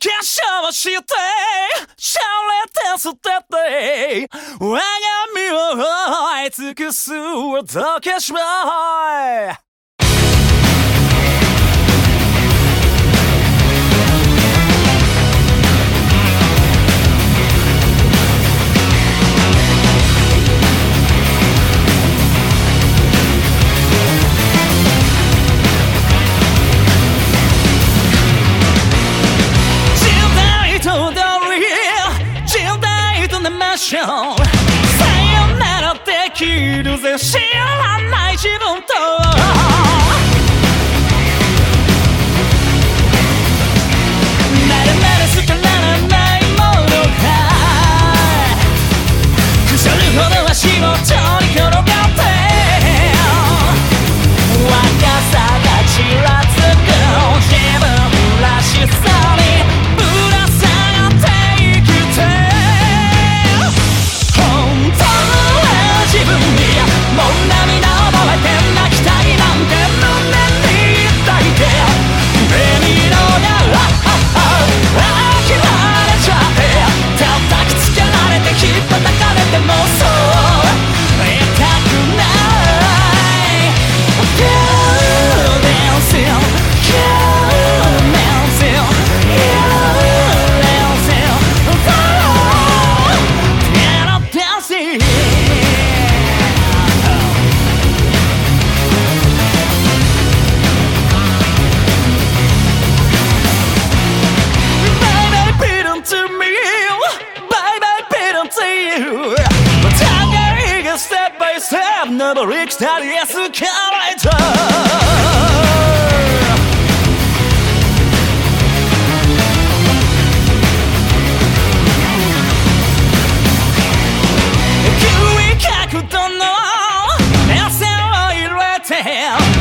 化粧してシャレて捨てて我が身を追い尽くすどけしまい tiros enchiam a mais de vontade. another exciting escalator. don't know. I'll say, oh, you're right